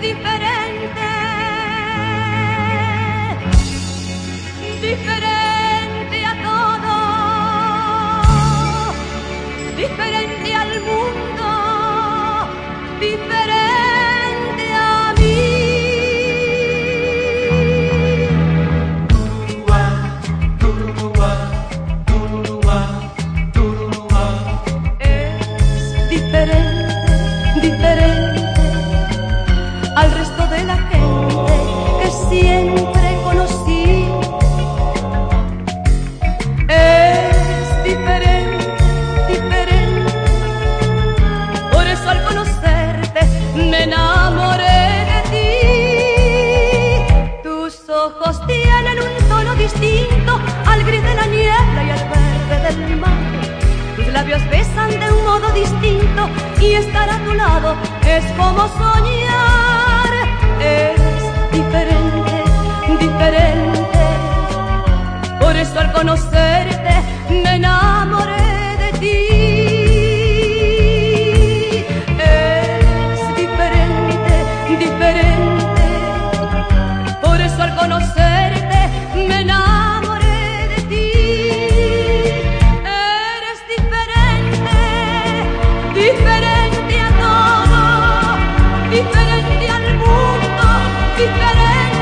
di distinto al gris de la niebla y al verde del mar. Tus labios besan de un modo distinto y estar a tu lado es como soñar. Es diferente, diferente. Por eso al conocerte me enamoré de ti. Es diferente, diferente. Por eso al conocerte diferente.